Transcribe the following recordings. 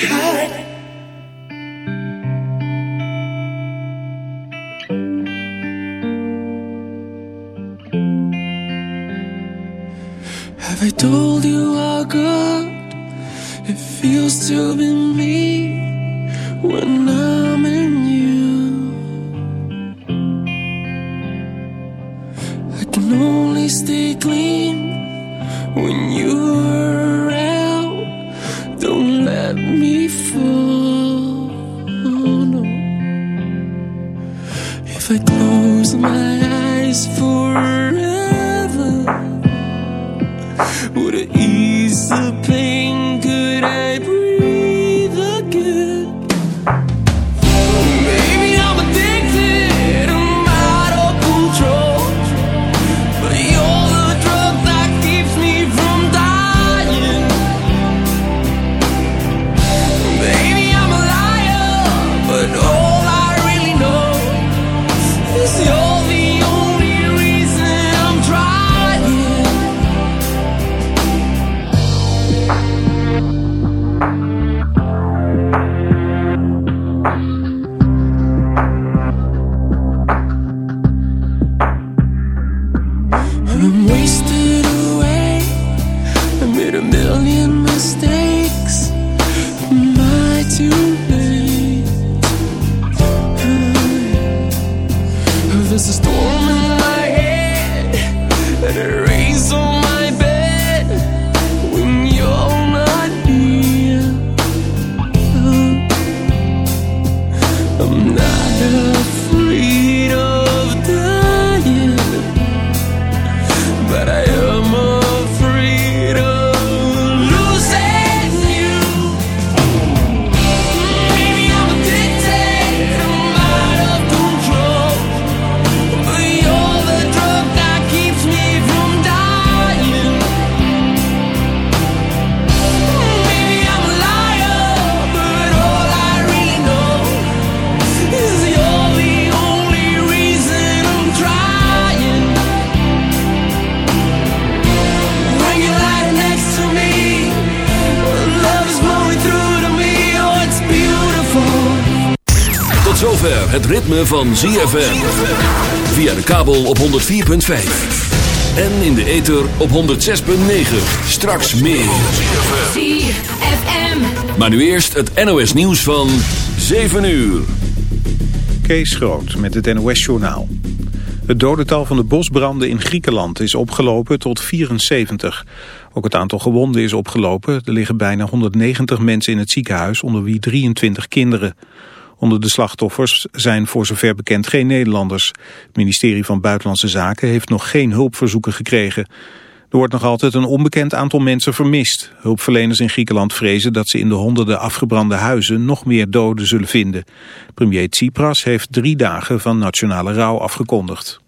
Have I told you how good it feels to be me when I'm in you? I can only stay clean when you're I'm not afraid of het ritme van ZFM. Via de kabel op 104.5. En in de ether op 106.9. Straks meer. ZFM. Maar nu eerst het NOS nieuws van 7 uur. Kees Groot met het NOS-journaal. Het dodental van de bosbranden in Griekenland is opgelopen tot 74. Ook het aantal gewonden is opgelopen. Er liggen bijna 190 mensen in het ziekenhuis, onder wie 23 kinderen. Onder de slachtoffers zijn voor zover bekend geen Nederlanders. Het ministerie van Buitenlandse Zaken heeft nog geen hulpverzoeken gekregen. Er wordt nog altijd een onbekend aantal mensen vermist. Hulpverleners in Griekenland vrezen dat ze in de honderden afgebrande huizen nog meer doden zullen vinden. Premier Tsipras heeft drie dagen van nationale rouw afgekondigd.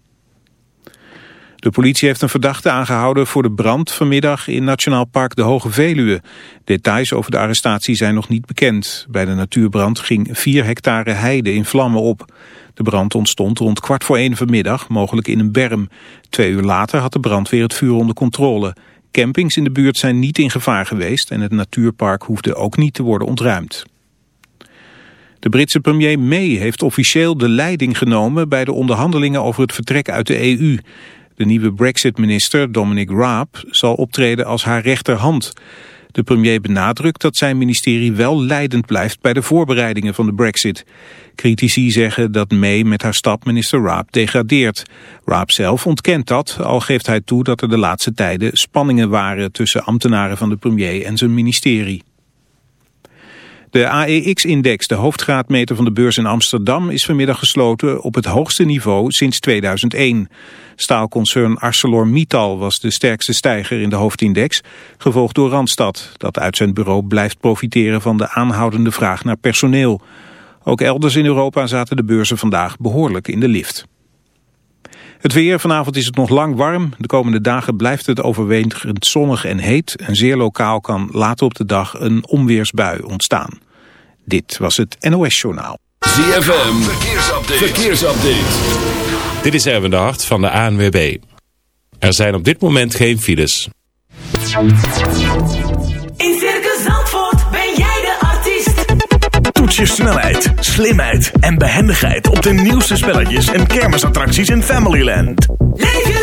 De politie heeft een verdachte aangehouden voor de brand vanmiddag in Nationaal Park de Hoge Veluwe. Details over de arrestatie zijn nog niet bekend. Bij de natuurbrand ging 4 hectare heide in vlammen op. De brand ontstond rond kwart voor één vanmiddag, mogelijk in een berm. Twee uur later had de brandweer het vuur onder controle. Campings in de buurt zijn niet in gevaar geweest en het natuurpark hoefde ook niet te worden ontruimd. De Britse premier May heeft officieel de leiding genomen bij de onderhandelingen over het vertrek uit de EU. De nieuwe Brexit-minister Dominic Raab zal optreden als haar rechterhand. De premier benadrukt dat zijn ministerie wel leidend blijft bij de voorbereidingen van de brexit. Critici zeggen dat May met haar stap minister Raab degradeert. Raab zelf ontkent dat, al geeft hij toe dat er de laatste tijden spanningen waren tussen ambtenaren van de premier en zijn ministerie. De AEX-index, de hoofdgraadmeter van de beurs in Amsterdam, is vanmiddag gesloten op het hoogste niveau sinds 2001. Staalconcern ArcelorMittal was de sterkste stijger in de hoofdindex, gevolgd door Randstad, dat uit zijn bureau blijft profiteren van de aanhoudende vraag naar personeel. Ook elders in Europa zaten de beurzen vandaag behoorlijk in de lift. Het weer, vanavond is het nog lang warm. De komende dagen blijft het overwegend zonnig en heet. En zeer lokaal kan later op de dag een onweersbui ontstaan. Dit was het NOS Journaal. ZFM, verkeersupdate. verkeersupdate. Dit is Erwin de Hart van de ANWB. Er zijn op dit moment geen files. In Circus Zandvoort ben jij de artiest. je snelheid, slimheid en behendigheid op de nieuwste spelletjes en kermisattracties in Familyland. Leef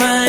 mind.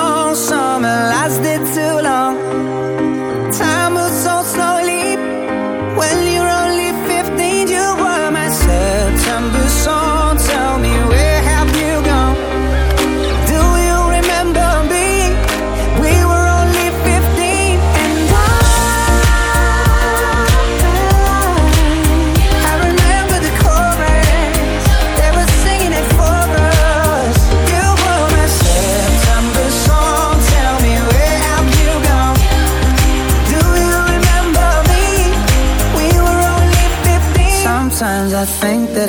lasted too long.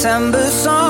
September song,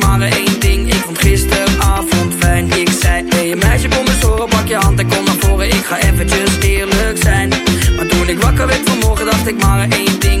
dacht ik maar één ding.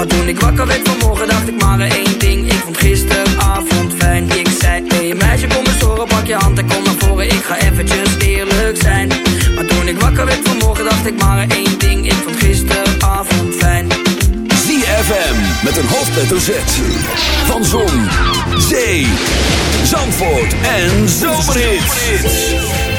Maar toen ik wakker werd vanmorgen, dacht ik maar één ding. Ik vond gisteravond fijn. Ik zei, hey meisje, kom eens horen, pak je hand en kom naar voren. Ik ga eventjes eerlijk zijn. Maar toen ik wakker werd vanmorgen, dacht ik maar één ding. Ik vond gisteravond fijn. ZFM met een hoofdletter Z. Van Zon, Zee, Zandvoort en Zomerhits.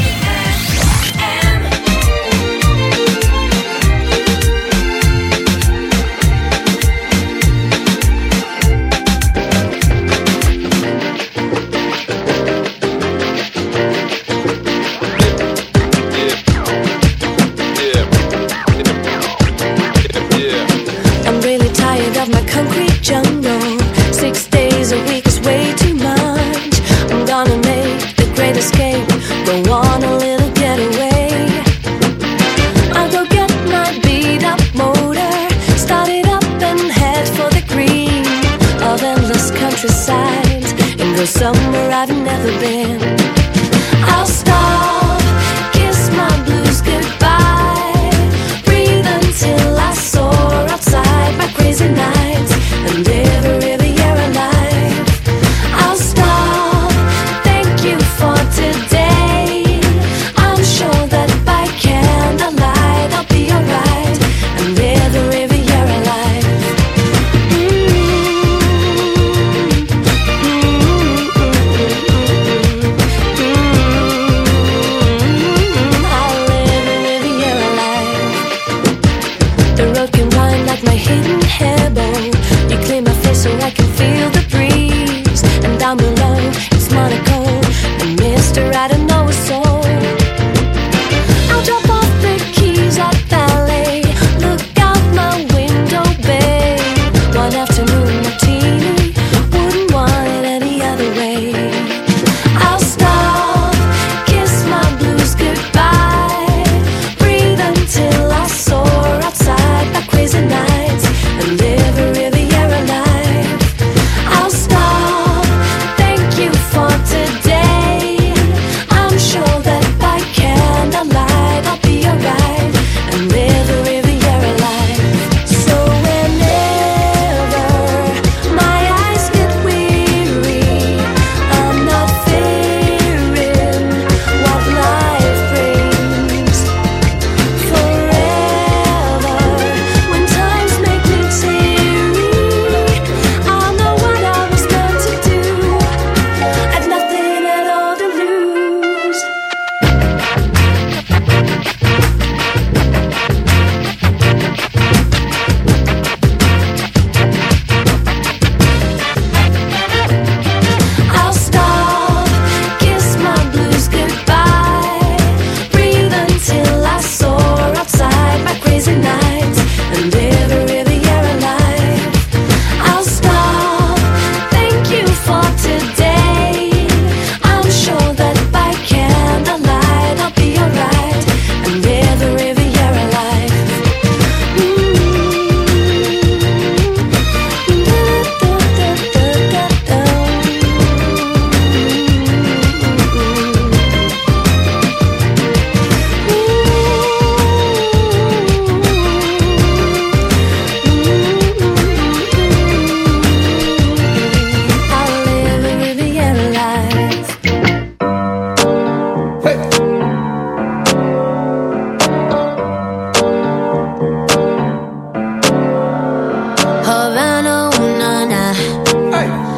life.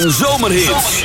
En zomerhits.